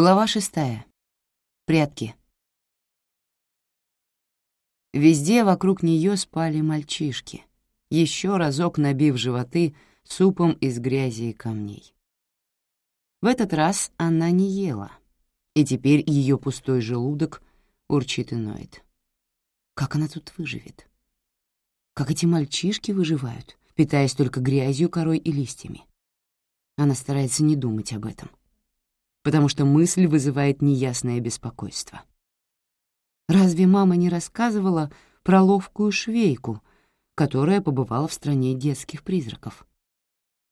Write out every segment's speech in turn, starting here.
Глава шестая. Прятки. Везде вокруг нее спали мальчишки, еще разок набив животы супом из грязи и камней. В этот раз она не ела, и теперь ее пустой желудок урчит и ноет. Как она тут выживет? Как эти мальчишки выживают, питаясь только грязью, корой и листьями? Она старается не думать об этом потому что мысль вызывает неясное беспокойство. Разве мама не рассказывала про ловкую швейку, которая побывала в стране детских призраков?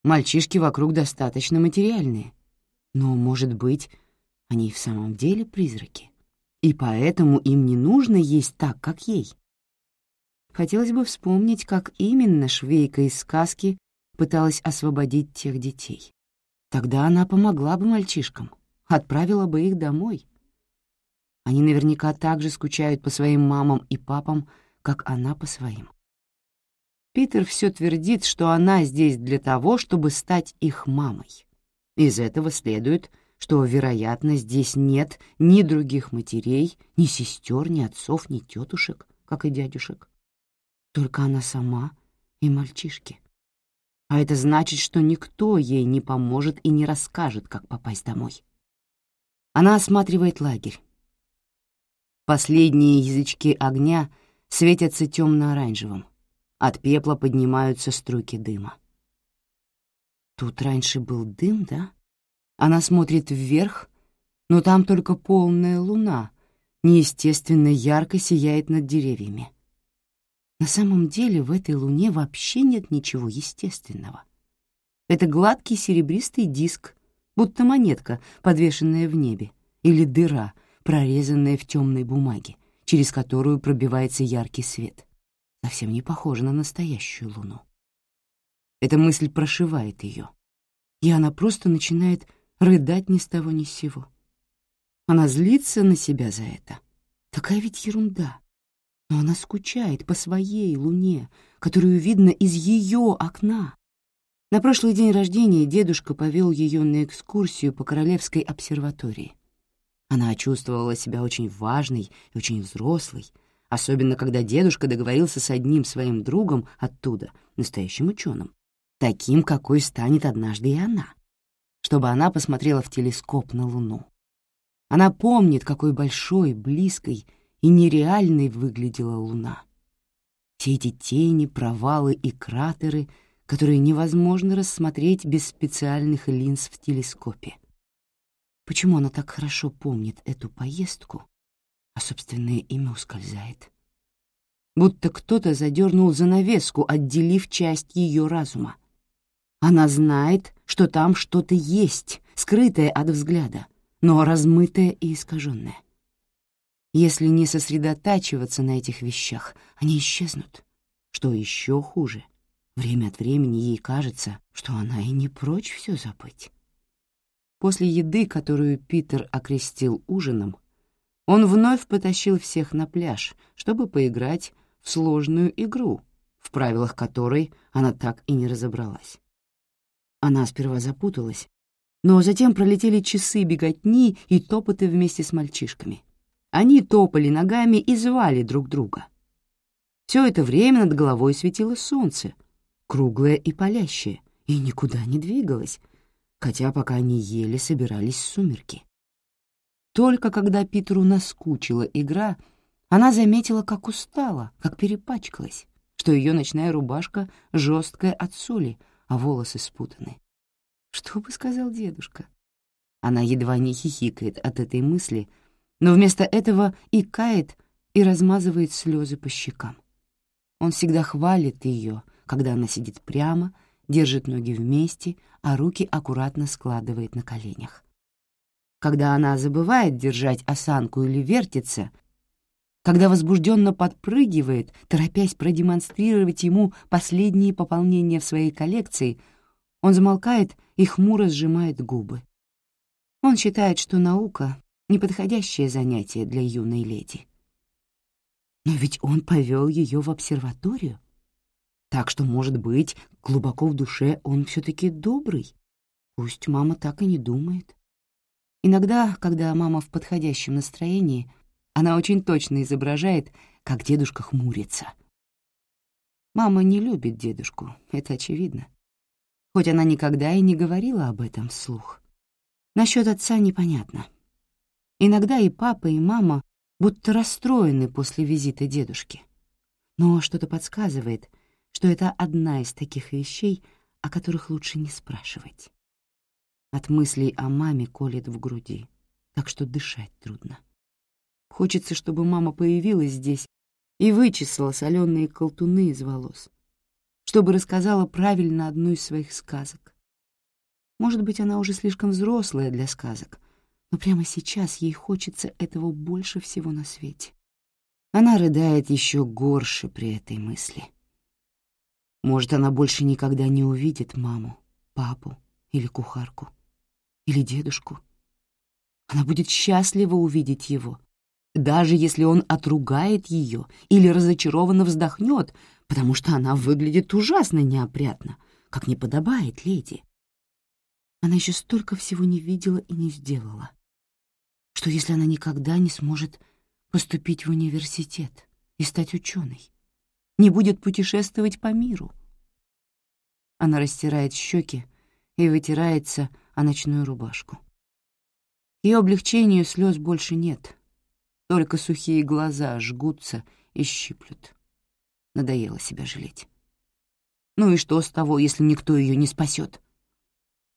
Мальчишки вокруг достаточно материальные, но, может быть, они в самом деле призраки, и поэтому им не нужно есть так, как ей. Хотелось бы вспомнить, как именно швейка из сказки пыталась освободить тех детей. Тогда она помогла бы мальчишкам отправила бы их домой. Они наверняка так же скучают по своим мамам и папам, как она по своим. Питер все твердит, что она здесь для того, чтобы стать их мамой. Из этого следует, что, вероятно, здесь нет ни других матерей, ни сестер, ни отцов, ни тетушек, как и дядюшек. Только она сама и мальчишки. А это значит, что никто ей не поможет и не расскажет, как попасть домой. Она осматривает лагерь. Последние язычки огня светятся темно-оранжевым. От пепла поднимаются струйки дыма. Тут раньше был дым, да? Она смотрит вверх, но там только полная луна, неестественно ярко сияет над деревьями. На самом деле в этой луне вообще нет ничего естественного. Это гладкий серебристый диск, будто монетка, подвешенная в небе, или дыра, прорезанная в темной бумаге, через которую пробивается яркий свет. Совсем не похоже на настоящую луну. Эта мысль прошивает ее, и она просто начинает рыдать ни с того ни с сего. Она злится на себя за это. Такая ведь ерунда. Но она скучает по своей луне, которую видно из ее окна. На прошлый день рождения дедушка повел ее на экскурсию по Королевской обсерватории. Она чувствовала себя очень важной и очень взрослой, особенно когда дедушка договорился с одним своим другом оттуда, настоящим ученым, таким, какой станет однажды и она, чтобы она посмотрела в телескоп на Луну. Она помнит, какой большой, близкой и нереальной выглядела Луна. Все эти тени, провалы и кратеры — которые невозможно рассмотреть без специальных линз в телескопе. Почему она так хорошо помнит эту поездку, а собственное имя ускользает? Будто кто-то задернул занавеску, отделив часть ее разума. Она знает, что там что-то есть, скрытое от взгляда, но размытое и искаженное. Если не сосредотачиваться на этих вещах, они исчезнут. Что еще хуже — Время от времени ей кажется, что она и не прочь все забыть. После еды, которую Питер окрестил ужином, он вновь потащил всех на пляж, чтобы поиграть в сложную игру, в правилах которой она так и не разобралась. Она сперва запуталась, но затем пролетели часы беготни и топоты вместе с мальчишками. Они топали ногами и звали друг друга. Все это время над головой светило солнце — круглая и палящая, и никуда не двигалась, хотя пока они еле собирались сумерки. Только когда Питеру наскучила игра, она заметила, как устала, как перепачкалась, что ее ночная рубашка жесткая от соли, а волосы спутаны. Что бы сказал дедушка? Она едва не хихикает от этой мысли, но вместо этого и кает, и размазывает слезы по щекам. Он всегда хвалит ее — когда она сидит прямо, держит ноги вместе, а руки аккуратно складывает на коленях. Когда она забывает держать осанку или вертится, когда возбужденно подпрыгивает, торопясь продемонстрировать ему последние пополнения в своей коллекции, он замолкает и хмуро сжимает губы. Он считает, что наука — неподходящее занятие для юной леди. Но ведь он повел ее в обсерваторию. Так что, может быть, глубоко в душе он все-таки добрый. Пусть мама так и не думает. Иногда, когда мама в подходящем настроении, она очень точно изображает, как дедушка хмурится. Мама не любит дедушку, это очевидно. Хоть она никогда и не говорила об этом вслух. Насчет отца непонятно. Иногда и папа, и мама будто расстроены после визита дедушки. Но что-то подсказывает, что это одна из таких вещей, о которых лучше не спрашивать. От мыслей о маме колет в груди, так что дышать трудно. Хочется, чтобы мама появилась здесь и вычесала соленые колтуны из волос, чтобы рассказала правильно одну из своих сказок. Может быть, она уже слишком взрослая для сказок, но прямо сейчас ей хочется этого больше всего на свете. Она рыдает еще горше при этой мысли. Может, она больше никогда не увидит маму, папу или кухарку, или дедушку. Она будет счастлива увидеть его, даже если он отругает ее или разочарованно вздохнет, потому что она выглядит ужасно неопрятно, как не подобает леди. Она еще столько всего не видела и не сделала. Что если она никогда не сможет поступить в университет и стать ученой, не будет путешествовать по миру. Она растирает щеки и вытирается о ночную рубашку. Ее облегчению слез больше нет, только сухие глаза жгутся и щиплют. Надоело себя жалеть. Ну и что с того, если никто ее не спасет?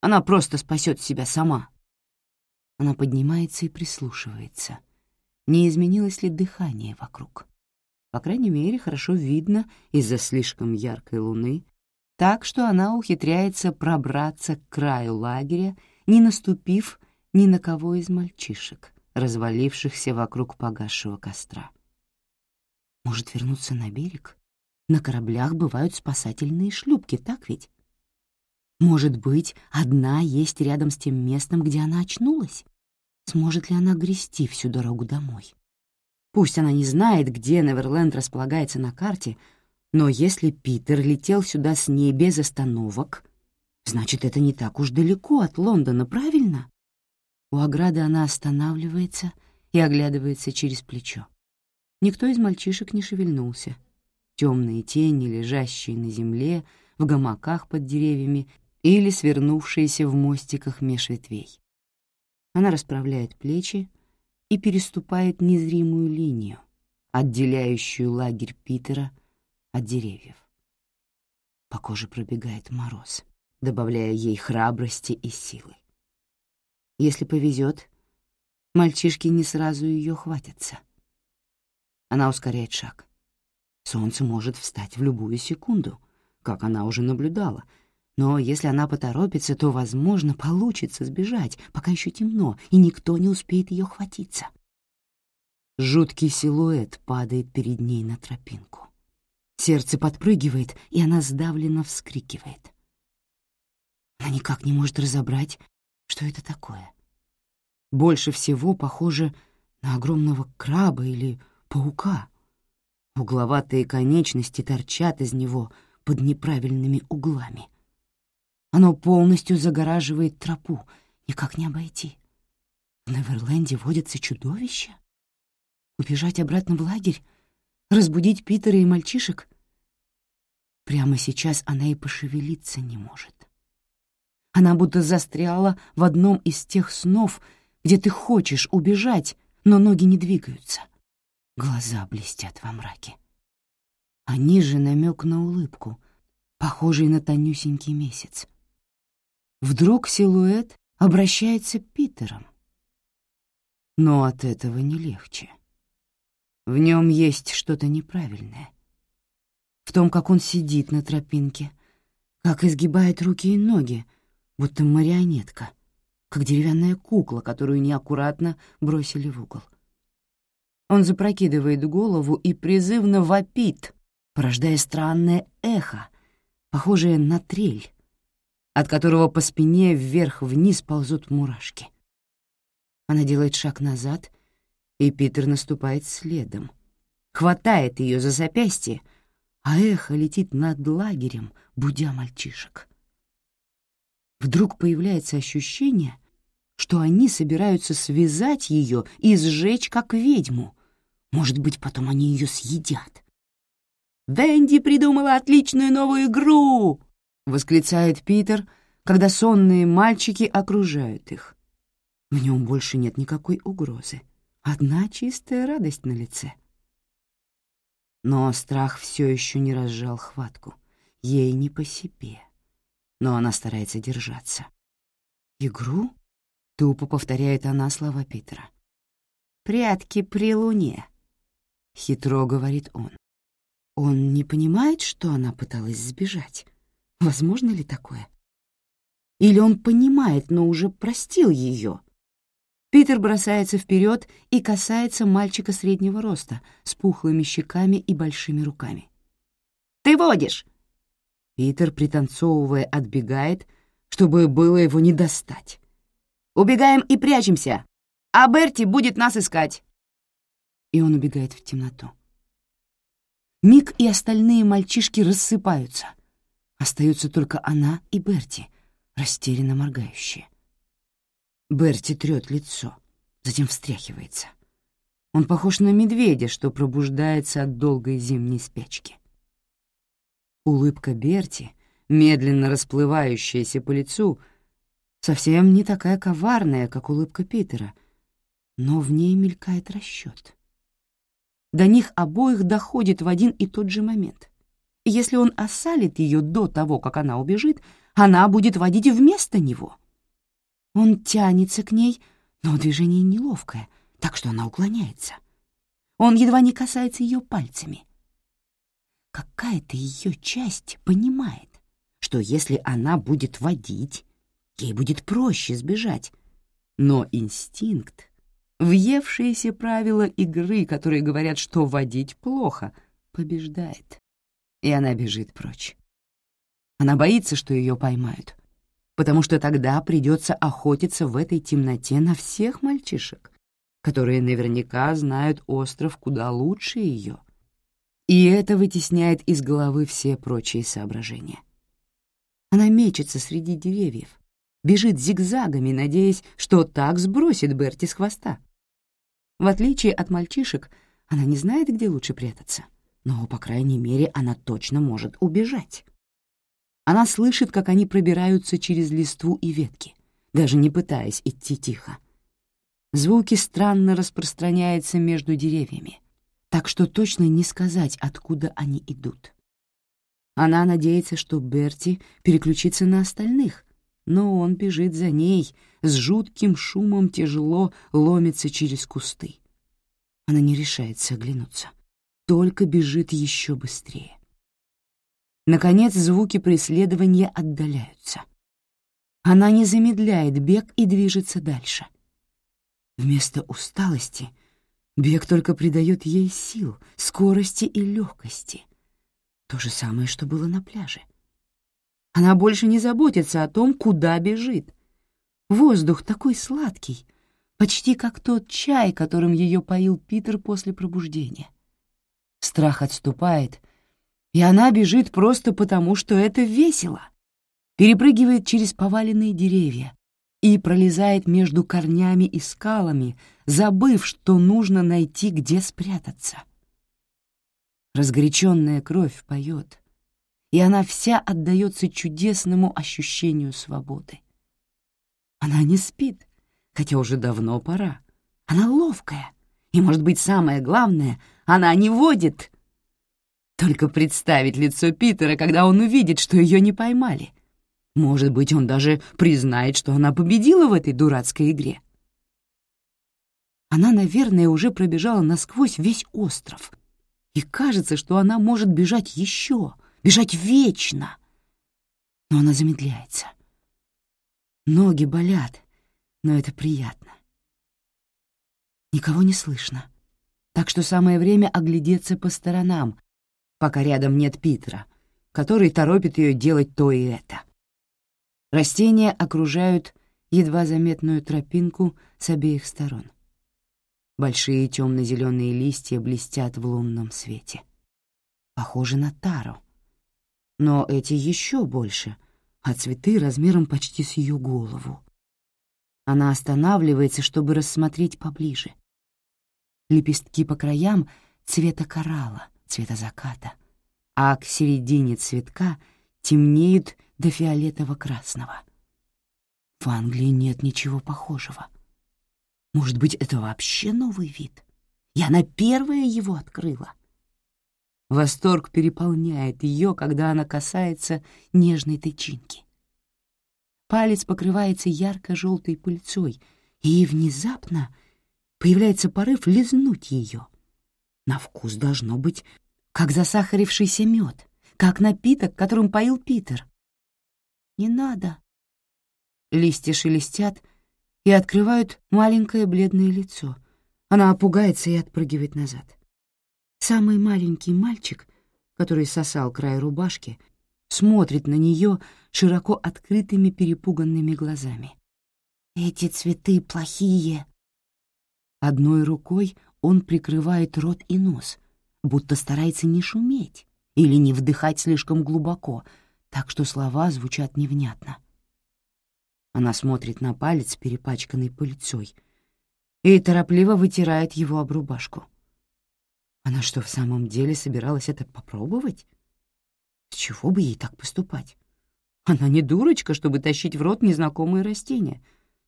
Она просто спасет себя сама. Она поднимается и прислушивается — не изменилось ли дыхание вокруг. По крайней мере, хорошо видно из-за слишком яркой луны, так что она ухитряется пробраться к краю лагеря, не наступив ни на кого из мальчишек, развалившихся вокруг погасшего костра. Может вернуться на берег? На кораблях бывают спасательные шлюпки, так ведь? Может быть, одна есть рядом с тем местом, где она очнулась? Сможет ли она грести всю дорогу домой? Пусть она не знает, где Неверленд располагается на карте, но если Питер летел сюда с ней без остановок, значит, это не так уж далеко от Лондона, правильно? У ограды она останавливается и оглядывается через плечо. Никто из мальчишек не шевельнулся. Темные тени, лежащие на земле, в гамаках под деревьями или свернувшиеся в мостиках меж ветвей. Она расправляет плечи и переступает незримую линию, отделяющую лагерь Питера от деревьев. По коже пробегает мороз, добавляя ей храбрости и силы. Если повезет, мальчишки не сразу ее хватятся. Она ускоряет шаг. Солнце может встать в любую секунду, как она уже наблюдала — но если она поторопится, то, возможно, получится сбежать, пока еще темно, и никто не успеет ее хватиться. Жуткий силуэт падает перед ней на тропинку. Сердце подпрыгивает, и она сдавленно вскрикивает. Она никак не может разобрать, что это такое. Больше всего похоже на огромного краба или паука. Угловатые конечности торчат из него под неправильными углами. Оно полностью загораживает тропу, никак не обойти. В Неверленде водятся чудовища? Убежать обратно в лагерь? Разбудить Питера и мальчишек? Прямо сейчас она и пошевелиться не может. Она будто застряла в одном из тех снов, где ты хочешь убежать, но ноги не двигаются. Глаза блестят во мраке. Они же намек на улыбку, похожий на тонюсенький месяц. Вдруг силуэт обращается Питером. Но от этого не легче. В нем есть что-то неправильное. В том, как он сидит на тропинке, как изгибает руки и ноги, будто марионетка, как деревянная кукла, которую неаккуратно бросили в угол. Он запрокидывает голову и призывно вопит, порождая странное эхо, похожее на трель, от которого по спине вверх-вниз ползут мурашки. Она делает шаг назад, и Питер наступает следом, хватает ее за запястье, а эхо летит над лагерем, будя мальчишек. Вдруг появляется ощущение, что они собираются связать ее и сжечь как ведьму. Может быть, потом они ее съедят. «Венди придумала отличную новую игру!» — восклицает Питер, когда сонные мальчики окружают их. В нем больше нет никакой угрозы. Одна чистая радость на лице. Но страх все еще не разжал хватку. Ей не по себе. Но она старается держаться. «Игру?» — тупо повторяет она слова Питера. «Прятки при луне», — хитро говорит он. Он не понимает, что она пыталась сбежать. Возможно ли такое? Или он понимает, но уже простил ее? Питер бросается вперед и касается мальчика среднего роста с пухлыми щеками и большими руками. «Ты водишь!» Питер, пританцовывая, отбегает, чтобы было его не достать. «Убегаем и прячемся, а Берти будет нас искать!» И он убегает в темноту. Мик и остальные мальчишки рассыпаются. Остаются только она и Берти, растерянно моргающие. Берти трёт лицо, затем встряхивается. Он похож на медведя, что пробуждается от долгой зимней спячки. Улыбка Берти, медленно расплывающаяся по лицу, совсем не такая коварная, как улыбка Питера, но в ней мелькает расчёт до них обоих доходит в один и тот же момент. Если он осалит ее до того, как она убежит, она будет водить вместо него. Он тянется к ней, но движение неловкое, так что она уклоняется. Он едва не касается ее пальцами. Какая-то ее часть понимает, что если она будет водить, ей будет проще сбежать. Но инстинкт Въевшиеся правила игры, которые говорят, что водить плохо, побеждает. И она бежит прочь. Она боится, что ее поймают, потому что тогда придется охотиться в этой темноте на всех мальчишек, которые наверняка знают остров куда лучше ее. И это вытесняет из головы все прочие соображения. Она мечется среди деревьев, бежит зигзагами, надеясь, что так сбросит Берти с хвоста. В отличие от мальчишек, она не знает, где лучше прятаться, но, по крайней мере, она точно может убежать. Она слышит, как они пробираются через листву и ветки, даже не пытаясь идти тихо. Звуки странно распространяются между деревьями, так что точно не сказать, откуда они идут. Она надеется, что Берти переключится на остальных, но он бежит за ней, с жутким шумом тяжело ломится через кусты. Она не решается оглянуться, только бежит еще быстрее. Наконец звуки преследования отдаляются. Она не замедляет бег и движется дальше. Вместо усталости бег только придает ей сил, скорости и легкости. То же самое, что было на пляже. Она больше не заботится о том, куда бежит. Воздух такой сладкий, почти как тот чай, которым ее поил Питер после пробуждения. Страх отступает, и она бежит просто потому, что это весело. Перепрыгивает через поваленные деревья и пролезает между корнями и скалами, забыв, что нужно найти, где спрятаться. Разгоряченная кровь поет, и она вся отдается чудесному ощущению свободы. Она не спит, хотя уже давно пора. Она ловкая, и, может быть, самое главное, она не водит. Только представить лицо Питера, когда он увидит, что ее не поймали. Может быть, он даже признает, что она победила в этой дурацкой игре. Она, наверное, уже пробежала насквозь весь остров, и кажется, что она может бежать еще — бежать вечно. Но она замедляется. Ноги болят, но это приятно. Никого не слышно, так что самое время оглядеться по сторонам, пока рядом нет Питера, который торопит ее делать то и это. Растения окружают едва заметную тропинку с обеих сторон. Большие темно-зеленые листья блестят в лунном свете. Похоже на тару — но эти еще больше, а цветы размером почти с ее голову. Она останавливается, чтобы рассмотреть поближе. Лепестки по краям цвета коралла, цвета заката, а к середине цветка темнеют до фиолетово-красного. В Англии нет ничего похожего. Может быть, это вообще новый вид? И она первая его открыла. Восторг переполняет ее, когда она касается нежной тычинки. Палец покрывается ярко-желтой пыльцой, и внезапно появляется порыв лизнуть ее. На вкус должно быть, как засахарившийся мед, как напиток, которым поил Питер. «Не надо». Листья шелестят и открывают маленькое бледное лицо. Она опугается и отпрыгивает назад. Самый маленький мальчик, который сосал край рубашки, смотрит на нее широко открытыми перепуганными глазами. «Эти цветы плохие!» Одной рукой он прикрывает рот и нос, будто старается не шуметь или не вдыхать слишком глубоко, так что слова звучат невнятно. Она смотрит на палец, перепачканный пыльцой, и торопливо вытирает его об рубашку. Она что, в самом деле собиралась это попробовать? С чего бы ей так поступать? Она не дурочка, чтобы тащить в рот незнакомые растения.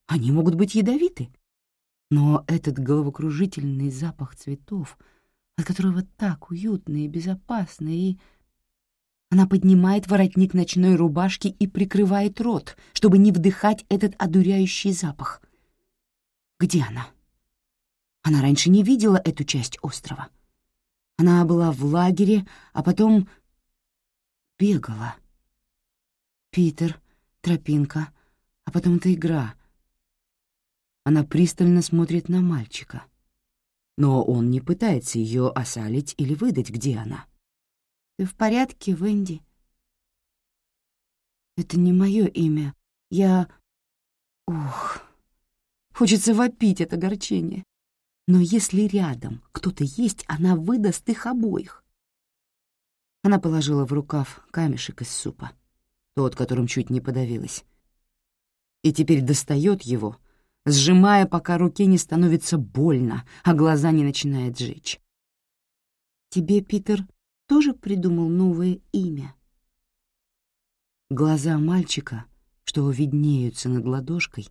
Они могут быть ядовиты. Но этот головокружительный запах цветов, от которого так уютно и безопасно, и... Она поднимает воротник ночной рубашки и прикрывает рот, чтобы не вдыхать этот одуряющий запах. Где она? Она раньше не видела эту часть острова. Она была в лагере, а потом бегала. Питер, тропинка, а потом эта игра. Она пристально смотрит на мальчика. Но он не пытается ее осалить или выдать, где она. «Ты в порядке, Венди?» «Это не мое имя. Я... Ух, хочется вопить от огорчения. Но если рядом кто-то есть, она выдаст их обоих. Она положила в рукав камешек из супа, тот, которым чуть не подавилась, и теперь достает его, сжимая, пока руке не становится больно, а глаза не начинает жечь. «Тебе, Питер, тоже придумал новое имя?» Глаза мальчика, что виднеются над ладошкой,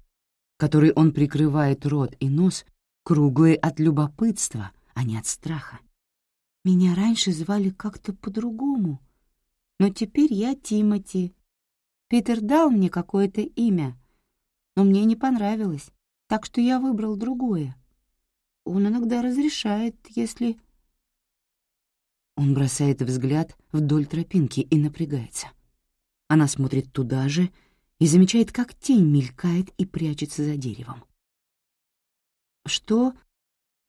которой он прикрывает рот и нос, круглые от любопытства, а не от страха. Меня раньше звали как-то по-другому, но теперь я Тимати. Питер дал мне какое-то имя, но мне не понравилось, так что я выбрал другое. Он иногда разрешает, если... Он бросает взгляд вдоль тропинки и напрягается. Она смотрит туда же и замечает, как тень мелькает и прячется за деревом. «Что?»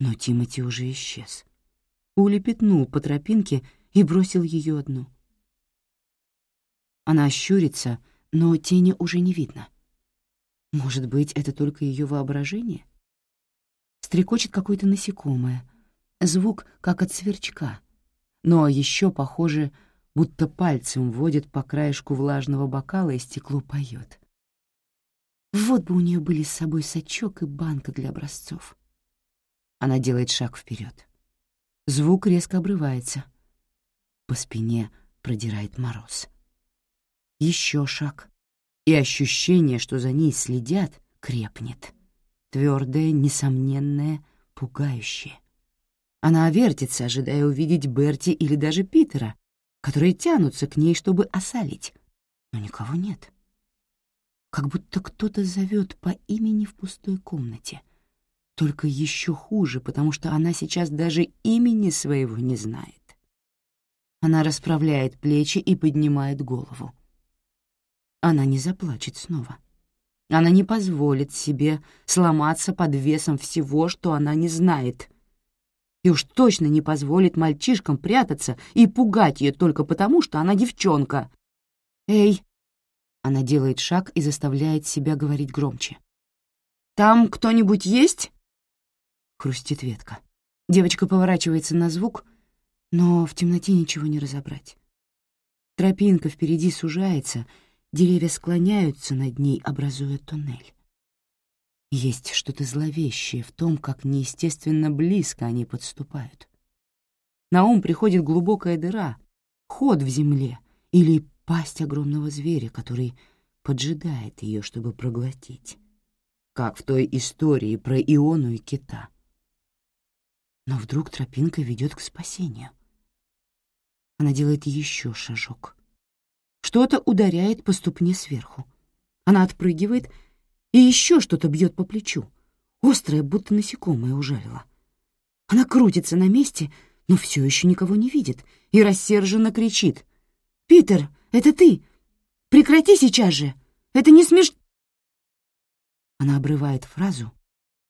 Но Тимати уже исчез. Улепетнул по тропинке и бросил ее одну. Она щурится, но тени уже не видно. Может быть, это только ее воображение? Стрекочет какое-то насекомое. Звук, как от сверчка. Но еще похоже, будто пальцем водит по краешку влажного бокала и стекло поет. Вот бы у нее были с собой сачок и банка для образцов. Она делает шаг вперед. Звук резко обрывается. По спине продирает мороз. Еще шаг. И ощущение, что за ней следят, крепнет. Твердое, несомненное, пугающее. Она вертится, ожидая увидеть Берти или даже Питера, которые тянутся к ней, чтобы осалить. Но никого нет как будто кто-то зовет по имени в пустой комнате. Только еще хуже, потому что она сейчас даже имени своего не знает. Она расправляет плечи и поднимает голову. Она не заплачет снова. Она не позволит себе сломаться под весом всего, что она не знает. И уж точно не позволит мальчишкам прятаться и пугать ее только потому, что она девчонка. «Эй, она делает шаг и заставляет себя говорить громче. «Там кто-нибудь есть?» Хрустит ветка. Девочка поворачивается на звук, но в темноте ничего не разобрать. Тропинка впереди сужается, деревья склоняются над ней, образуя туннель. Есть что-то зловещее в том, как неестественно близко они подступают. На ум приходит глубокая дыра, ход в земле или пасть огромного зверя, который поджидает ее, чтобы проглотить, как в той истории про Иону и кита. Но вдруг тропинка ведет к спасению. Она делает еще шажок. Что-то ударяет по ступне сверху. Она отпрыгивает, и еще что-то бьет по плечу. Острое, будто насекомое ужалило. Она крутится на месте, но все еще никого не видит и рассерженно кричит. «Питер, это ты! Прекрати сейчас же! Это не смеш...» Она обрывает фразу,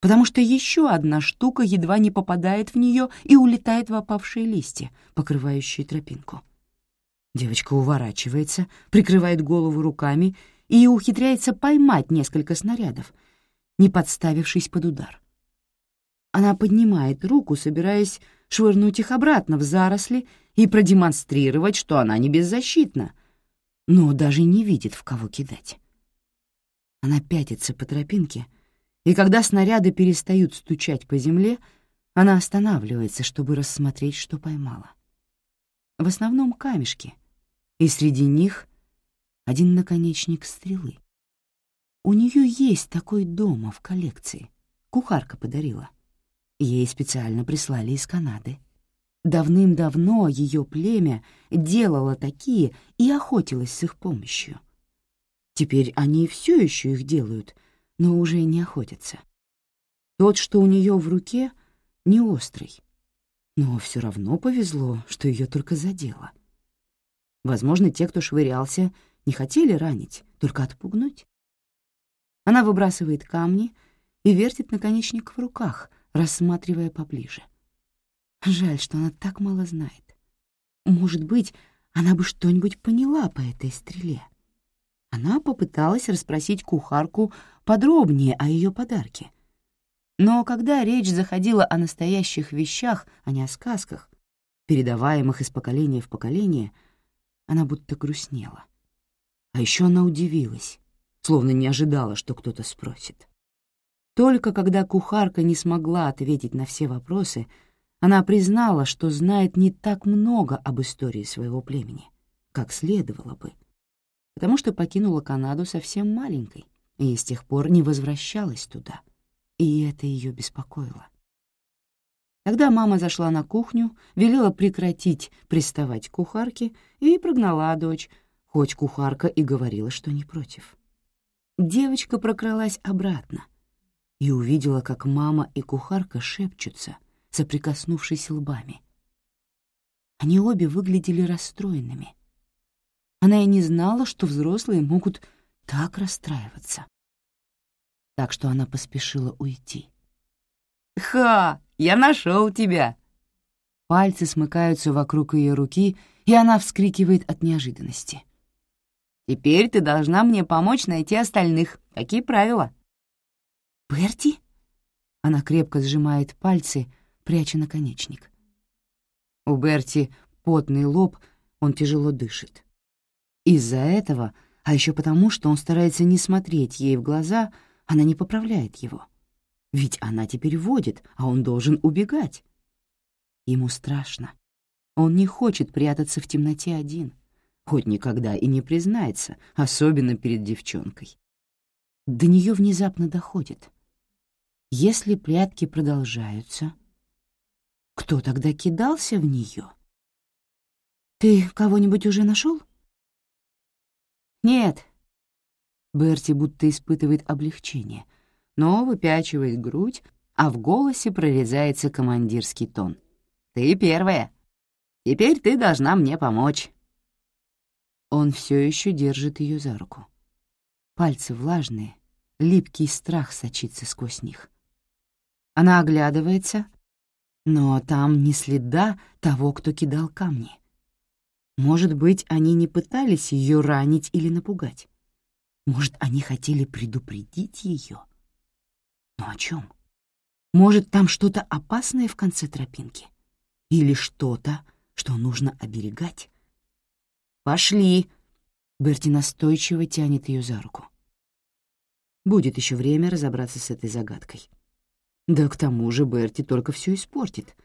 потому что еще одна штука едва не попадает в нее и улетает в опавшие листья, покрывающие тропинку. Девочка уворачивается, прикрывает голову руками и ухитряется поймать несколько снарядов, не подставившись под удар. Она поднимает руку, собираясь швырнуть их обратно в заросли и продемонстрировать, что она не беззащитна, но даже не видит, в кого кидать. Она пятится по тропинке, и когда снаряды перестают стучать по земле, она останавливается, чтобы рассмотреть, что поймала. В основном камешки, и среди них один наконечник стрелы. У нее есть такой дома в коллекции. Кухарка подарила. Ей специально прислали из Канады. Давным-давно ее племя делало такие и охотилось с их помощью. Теперь они все еще их делают, но уже не охотятся. Тот, что у нее в руке, не острый. Но все равно повезло, что ее только задело. Возможно, те, кто швырялся, не хотели ранить, только отпугнуть. Она выбрасывает камни и вертит наконечник в руках, рассматривая поближе. Жаль, что она так мало знает. Может быть, она бы что-нибудь поняла по этой стреле. Она попыталась расспросить кухарку подробнее о ее подарке. Но когда речь заходила о настоящих вещах, а не о сказках, передаваемых из поколения в поколение, она будто грустнела. А еще она удивилась, словно не ожидала, что кто-то спросит. Только когда кухарка не смогла ответить на все вопросы, она признала, что знает не так много об истории своего племени, как следовало бы, потому что покинула Канаду совсем маленькой и с тех пор не возвращалась туда, и это ее беспокоило. Тогда мама зашла на кухню, велела прекратить приставать к кухарке и прогнала дочь, хоть кухарка и говорила, что не против. Девочка прокралась обратно и увидела, как мама и кухарка шепчутся, соприкоснувшись лбами. Они обе выглядели расстроенными. Она и не знала, что взрослые могут так расстраиваться. Так что она поспешила уйти. «Ха! Я нашел тебя!» Пальцы смыкаются вокруг ее руки, и она вскрикивает от неожиданности. Теперь ты должна мне помочь найти остальных. Какие правила?» «Берти?» Она крепко сжимает пальцы, пряча наконечник. У Берти потный лоб, он тяжело дышит. Из-за этого, а еще потому, что он старается не смотреть ей в глаза, она не поправляет его. Ведь она теперь водит, а он должен убегать. Ему страшно. Он не хочет прятаться в темноте один — хоть никогда и не признается, особенно перед девчонкой. До нее внезапно доходит. Если прятки продолжаются, кто тогда кидался в нее? «Ты кого-нибудь уже нашел? «Нет». Берти будто испытывает облегчение, но выпячивает грудь, а в голосе прорезается командирский тон. «Ты первая. Теперь ты должна мне помочь». Он все еще держит ее за руку. Пальцы влажные, липкий страх сочится сквозь них. Она оглядывается, но там ни следа того, кто кидал камни. Может быть, они не пытались ее ранить или напугать. Может, они хотели предупредить ее. Но о чем? Может, там что-то опасное в конце тропинки? Или что-то, что нужно оберегать? «Пошли!» Берти настойчиво тянет ее за руку. Будет еще время разобраться с этой загадкой. Да к тому же Берти только все испортит.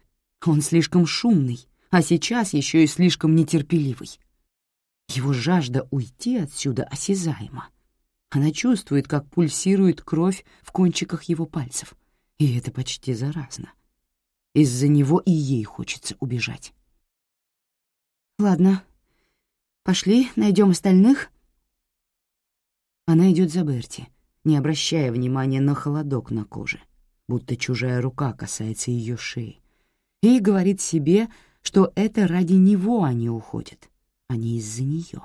Он слишком шумный, а сейчас еще и слишком нетерпеливый. Его жажда уйти отсюда осязаема. Она чувствует, как пульсирует кровь в кончиках его пальцев, и это почти заразно. Из-за него и ей хочется убежать. «Ладно, пошли, найдем остальных». Она идет за Берти, не обращая внимания на холодок на коже, будто чужая рука касается ее шеи, и говорит себе, что это ради него они уходят, а не из-за нее.